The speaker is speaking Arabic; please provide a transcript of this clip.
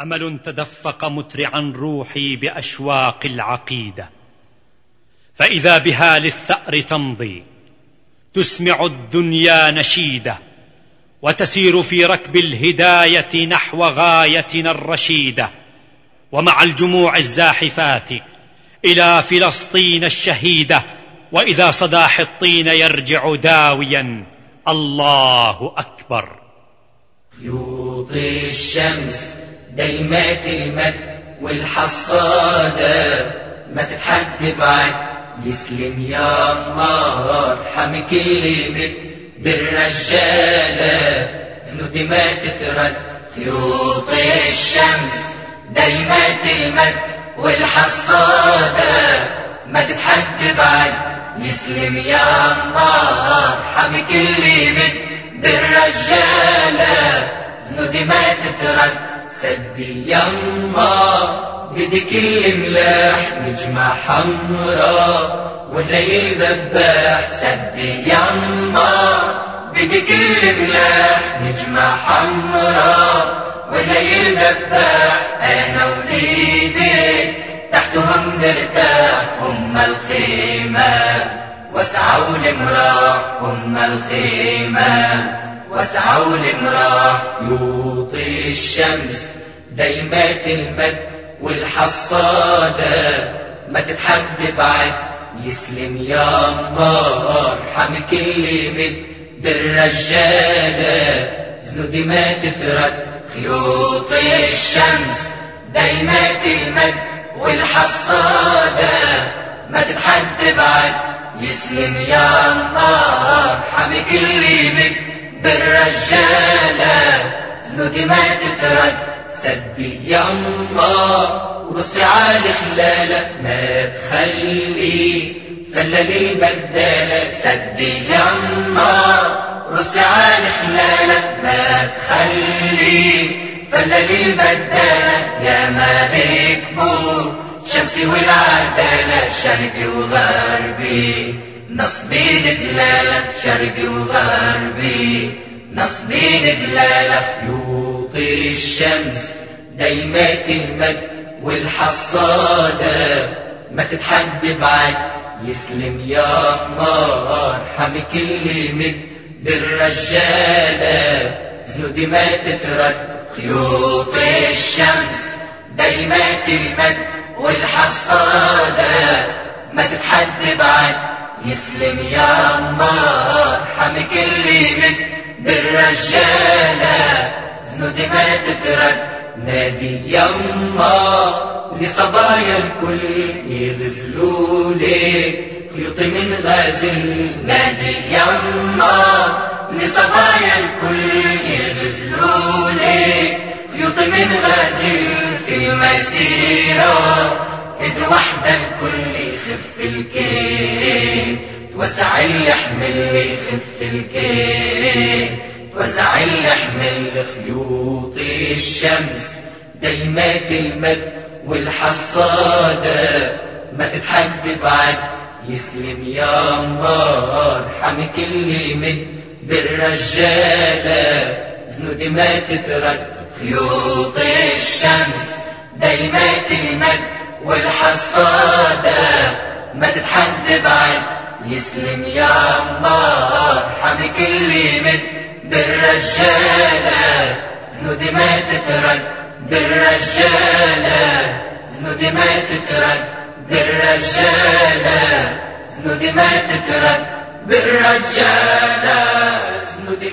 أمل تدفق مترعا روحي بأشواق العقيدة. فإذا بها للثأر تمضي تسمع الدنيا نشيدة وتسير في ركب الهداية نحو غايتنا الرشيدة. ومع الجموع الزاحفات إلى فلسطين الشهيدة وإذا صدى حطين يرجع داويا الله أكبر. يوطي الشمس. دايمات المد والحصادة ما تتحد بعد. يسلم يا الله ارحم كل بيت بالرجالة. ذنودي ما تترد خيوط الشمس. دايمات المد والحصادة ما تتحد بعد. يسلم يا الله ارحم كل بيت بالرجالة. ذنودي ما تترد سدي يما بدي كل ملاح نجمة حمرا والليل ذباح سدي يما بدي كل ملاح نجمة حمرا والليل ذباح أنا وليدي تحتهم نرتاح هم الخيمة واسعوا المراح هم الخيمة. واسعوا المراح يوطي الشمس. دايمات المد والحصادة ما تتحد بعد. يسلم يا الله ارحم كل مد بالرجالة. ذنودي ما تترد خيوط الشمس. دايمات المد والحصادة ما تتحد بعد. يسلم يا ذنودي ما تترد سدي يما ورصي على خلالة ما تخلي فلل البدالة سدي يما رصي على خلالة ما تخلي فلل البدالة يا مالك بور شمسي والعدالة. شرقي وغربي نصبي دلالة شرقي وغربي نصبي دلالة يوطي الشمس دايمات المد والحصادة ما تتحد بعد يسلم يا قمر ارحم كل مد بالرجالة. زنودي ما تترد خيوط الشمس دايمات المد والحصادة ما تتحد بعد يسلم يا قمر نادي يما لصبايا الكل يغزلوا لي خيوطي من غازل نادي يما لصبايا الكل يغزلوا لي خيوطي من غازل في المسيرة. إذ وحدة الكل يخف الكيل توسع يحمل يخف الكيل توسع يحمل خيوط الشمس. دايمات المد والحصادة ما تتحد بعد. يسلم يا الله ارحم كل من بالرجالة. ذنودي ما تترد. خيوط الشمس دايمات المد والحصادة ما تتحد بعد. يسلم يا الله ارحم كل من بالرجالة. ذنودي ما تترد. ما تترد بالرجالة ذنودي ما تترد بالرجالة ذنودي